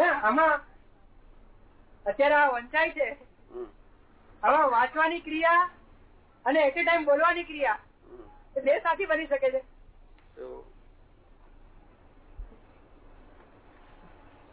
આમાં અત્યારે આ વંચાય છે. આમાં વાંચવાની ક્રિયા અને એટ એ ટાઈમ બોલવાની ક્રિયા બે સાથી બની શકે છે.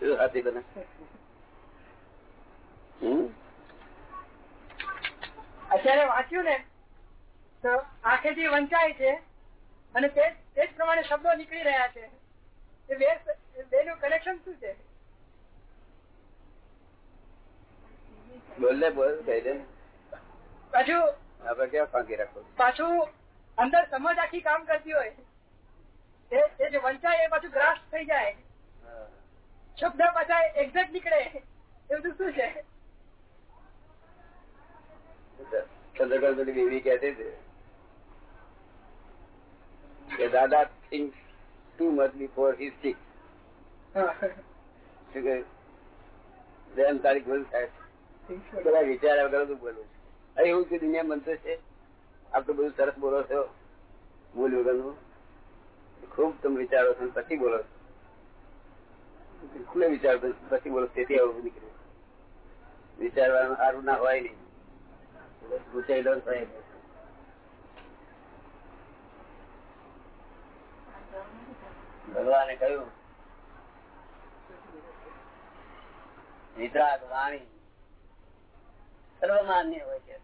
બને. અત્યારે વાંચ્યું ને તો આંખેથી વંચાય છે અને તે તે જ પ્રમાણે શબ્દો નીકળી રહ્યા છે. બે નું કનેક્શન શું છે? બોલ ને બોલ કહી દે. પાછું આપડે ક્યાં ફાંકી રાખો? પાછું અંદર સમજ આખી કામ કરતી હોય એ જે વંચાય એ પાછું ગ્રાસ થઈ જાય. શબ્દ પાછા એક્ઝેક્ટ નીકળે. એ બધું શું છે? ચંદ્રકાંત બેબી કહેતી હતી કે દાદા think too much before his six શું કહ્યું તારી ભૂલ થાય. બધા વિચાર વગર બોલું અરે એવું કે દુનિયા બનતો છે? આપ બધું સરસ બોલો છો. ભૂલ વગરનું ખૂબ તમે વિચારો છો પછી બોલો છો. બિલકુલ વિચાર પછી બોલો તેથી આવું નીકળ્યું વિચારવાનું સારું ના હોય નહીં પૂછાઈ જ થાય ભગવાને કહ્યું વિતરાગ વાણી સર્વમાન્ય હોય છે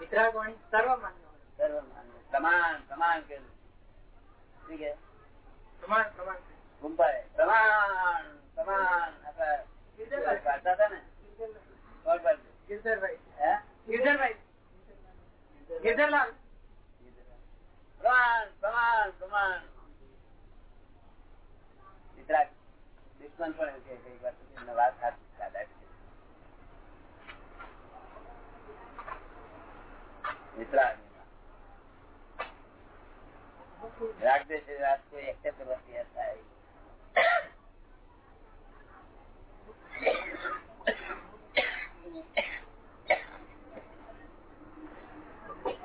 વિતરાગવાણી સર્વમાન્ય હોય. સર્વમાન્ય. સમાન સમાન કે શું કે? સમાન સમાન ગુંપાય સમાન સમાન. ગિરધરભાઈ. પાડતા હતા ને. કોણ પાડતું? ગિરધરભાઈ. હે? ગિરધરભાઈ. ગિરધરલાલ. સમાન સમાન સમાન. વિતરાગ. દુશ્મન પણ એવું વાર વાત સાચી દાદા. વિતરાગ રાગ દે છે વાત કોઈ એક્સેપ્ટ કરવા તૈયાર થાય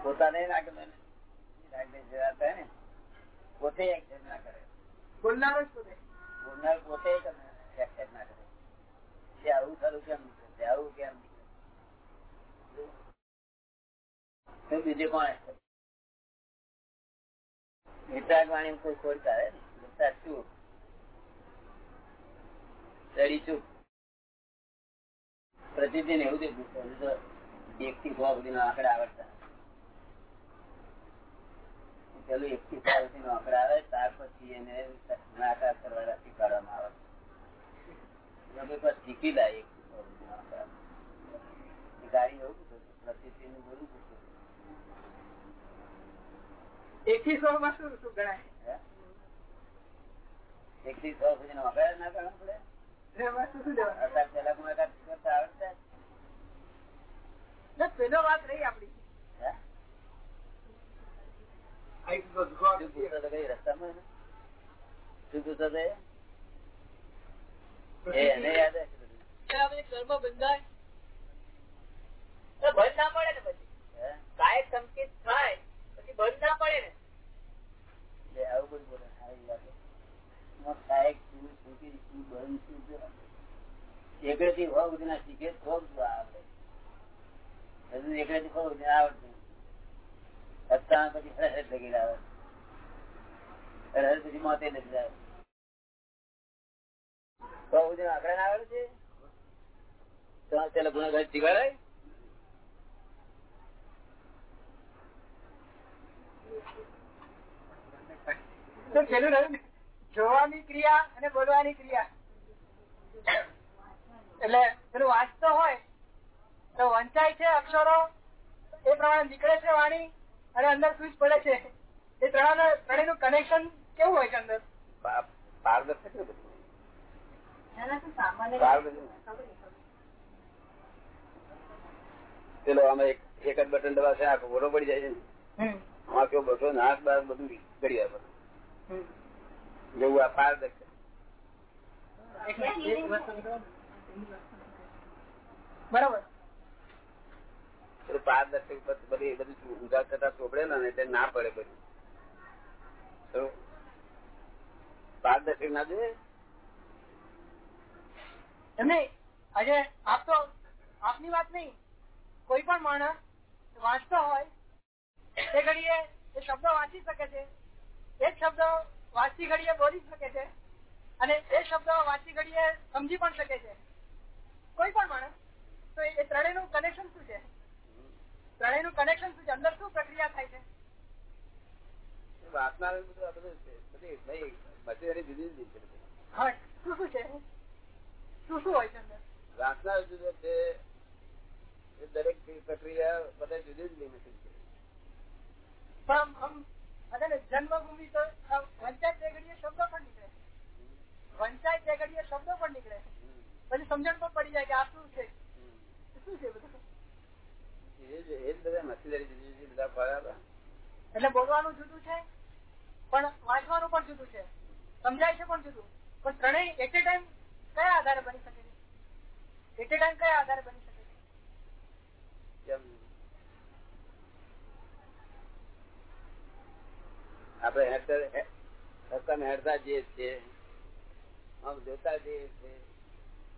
પોતાને રાગ દે ને. રાગ દે છે વાત થાય ને પોતે એક્સેપ્ટ ના કરે બોલનારો જ પોતે બોલનાર પોતે એક્સેપ્ટ ના કરે કે બીજે કોણ વિતરાગ વાણી ખોટ કરે ને? વિતરાગ ચડી ચૂપ પ્રતિદિન એવું પૂછે તો એક થી સો સુધીનો આંકડા આવડતા. પેલું એક થી સો સુધીનો આંકડા આવે, ત્યાર પછી એને નાકાર કરવા શીખવાડવામાં આવે. શીખી જાય એક થી સો. ગાડી એવું એક થી માં શું શું ગણાય. એક થી સો સુધીનો આંકડા ના કરવા પડે? એમાં શું શું જવાનું અત્યારે પેલા વાત રહી આપડી. રસ્તામાં? શું પૂછતો હતો એ? એ એને યાદ હશે બધું. કર્મ બંધાય. બંધ ના પડે ને પછી? કાયક સંકેત થાય પછી બંધ ના પડે ને? આવું બધું બોલે. સારી વાત. કાંઈક શું, કે શું, બંધ શું? એકડેથી સો સુધીના શીખે તો આવડે. હજુ એકડેથી સો સુધી આવડતું. સત્તાવન પછી લગી આવે. હરહર પછી મોતે લગી આવે. સો સુધી ના આવડે છે? તો પેલા ગુનાગાર શીખવાડાય તો પેલું રહ્યું જોવાની ક્રિયા અને બોલવાની ક્રિયા. એટલે પેલું વાંચતો હોય તો વંચાય છે અક્ષરો એ પ્રમાણે નીકળે છે વાણી અને અંદર સ્વિચ પડે છે. એ ત્રણ ત્રણેયનું કનેક્શન કેવું હોય છે અંદર? પા- પારદર્શક ને બધું પારદર્શક. પેલો આમાં એક એક જ બટન દબાશે આખો ઘોડો પડી જાય છે ને. આમાં કેવો બસો નાક બાર બધું કરી આપે જેવું આ પારદર્શક. બરાબર. પારદર્શક બધી બધું ઊંધા થતા ચોપડે ને એટલે ના પડે બધું. પારદર્શક ના જોઈએ? આજે આપ તો આપની વાત નહીં. કોઈ પણ માણસ વાંચતો હોય તે ઘડીએ એ શબ્દો વાંચી શકે છે. એ શબ્દ વાંચતી ઘડીએ બોલી શકે છે. અને એ શબ્દ વાંચતી ઘડીએ સમજી પણ શકે છે. કોઈ પણ માણસ. તો એ ત્રણેયનું કનેક્શન શું છે? ત્રણેયનું કનેક્શન શું છે? અંદર શું પ્રક્રિયા થાય છે? વાંચનાર બધું બધી નહીં મશીનરી જુદી જુદી છે. હા શું શું છે? શું શું હોય છે વાસના જુદો છે એ દરેક પ્રક્રિયા બધા જુદી જ લિમિટ છે. પણ આમ આમ જન્મભૂમિ તો વંચાય તે શબ્દો પણ નીકળે. વંચાય તે શબ્દો પણ નીકળે. પછી સમજણ પણ પડી જાય કે આ શું છે? શું છે બધું? એટલે બોલવાનું જુદું છે પણ વાંચવાનું પણ જુદું છે. સમજાય છે પણ જુદું. પણ ત્રણેય એટ એ ટાઈમ કયા આધારે બની શકે છે? એટ કયા આધારે બની શકે છે? આપણે હેડતા રસ્તામાં હેડતા જઈએ છીએ. આમ જોતા જઈએ છીએ.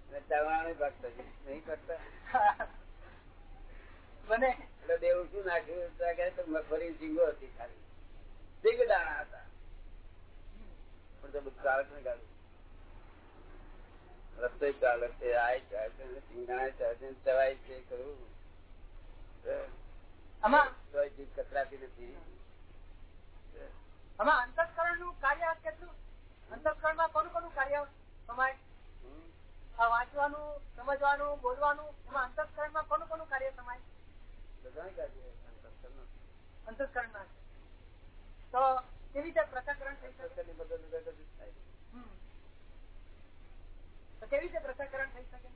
અને ચાલવાનું ભાગતા જઈએ નહીં કરતા મને એટલે દેવું શું નાખ્યું? મગફળી ઝીંગો હતી ખાલી. ઝીંગ દાણા હતા. પણ તો બધું ચાલક ને ગાડું રસ્તો ચાલે છે આય ચાલે છે ઝીંગાણા ચાલે છે ચવાય છે તોય કતરાતી નથી. આમાં અંતસ્કરણનું કાર્ય કેટલું? અંતસ્કરણમાં કોનું કોનું કાર્ય સમાય? આ વાંચવાનું સમજવાનું બોલવાનું એમાં અંતસ્કરણમાં કોનું કોનું કાર્ય સમાય? બધાને કાઢીએ અંતસ્કરણનું. અંતસ્કરણમાં તો કેવી રીતે પૃથક્કરણ થઈ શકે અંતસ્કરની મદદ વગર કશું જ થાય નહીં. હમ. તો કેવી રીતે પૃથક્કરણ થઈ શકે?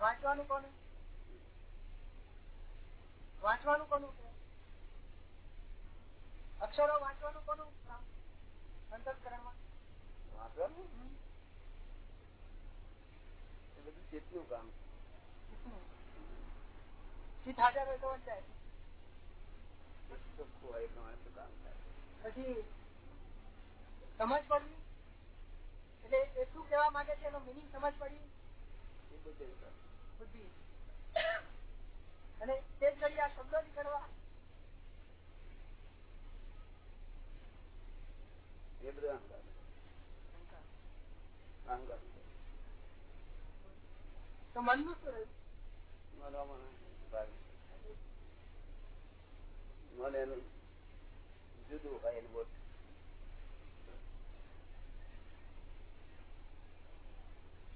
વાંચવાનું કોનું? વાંચવાનું કોનું છે? અક્ષરો વાંચવાનું કોનું? અંતસ્કરણમાં વાંચવાનું? એ બધું ચેતનું કામ. ચિત્ત હાજર હોય તો વંચાય. પછી સમજ પડવી એટલે એ શું કહેવા માંગે છે એનો મિનિંગ સમજ પડી. બુદ્ધિ. અને તે જ ઘડી આ શબ્દો નીકળવા એ બધું અહંકાર. અહંકાર. તો મનનું શું રહ્યું? મનોમાં મન એનું જુદું હોય એનું બોધ.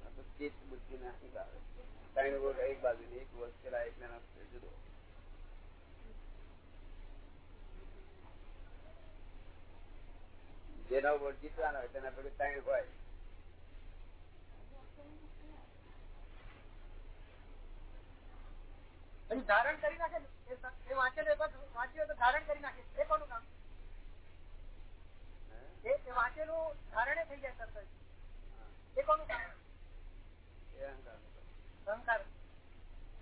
આ તો ચિત્ત બુદ્ધિ ના અહંકાર. ત્રણ વોટ એક બાજુ એક વોટ પેલા એક ના જુદો. જેનો વોટ જીતવાનો હોય તેના પેલું ત્રણ હોય. ધારણ કરી નાખે એ એક વાંચ્યું તો ધારણ કરી નાખે. એ કોનું કામ? એ વાંચેલું ધારણે થઈ જાય સર એ કોનું કામ? અહંકાર.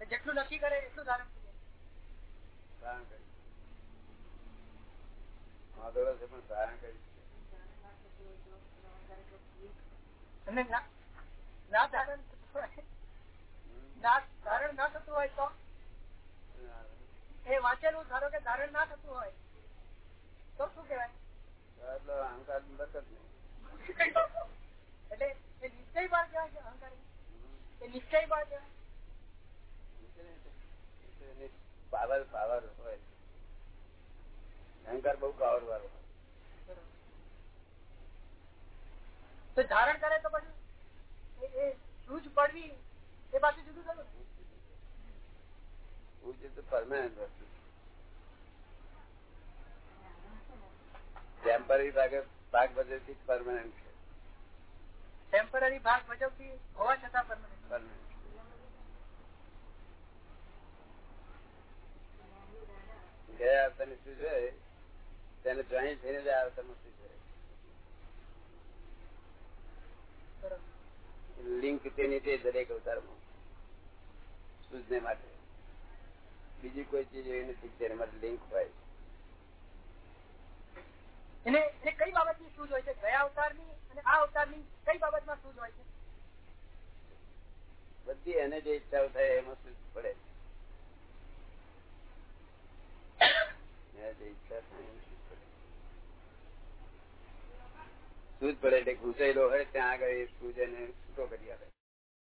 જેટલું નક્કી કરે એટલું ધારણ ધારણ કરી વાંધો છે પણ ધારણ કરી અને ના ધારણ ના ધારણ ના થતું હોય તો? એ વાંચેલું ધારો કે ધારણ ના થતું હોય તો શું કેવાય એટલે અહંકાર નહીં એટલે એ નિશ્ચય બાળ કહેવાય છે અહંકારી એ નિશ્ચય પાવર પાવર હોય. અહંકાર બહુ પાવર વાળો તો ધારણ કરે તો પછી એ પડવી એ પાછું જુદું થયું તો પરમાનન્ટ વસ્તુ. ટેમ્પરરી ભાગે ભાગ ભજવતી પરમાનન્ટ ટેમ્પરરી ભાગ ભજવતી હોવા છતાં પરમાનન્ટ. ગયા અવતારની શું છે? તેને જોઈન થઈને જ અવતારમાં શું છે? લિંક તેની તે દરેક અવતારમાં. સૂઝને માટે. બીજી કોઈ ચીજ એવી નથી જેના માટે લિંક હોય. એને કઈ બાબતની સૂઝ હોય છે? ગયા અવતારની અને આ અવતારની કઈ બાબતમાં સૂઝ હોય છે બધી એને જે ઈચ્છા થાય એમાં સુખ પડે. સૂઝ પડે. એટલે ઘૂસેલો હોય, ત્યાં આગળ એ સૂજ એને છૂટો કરી આપે.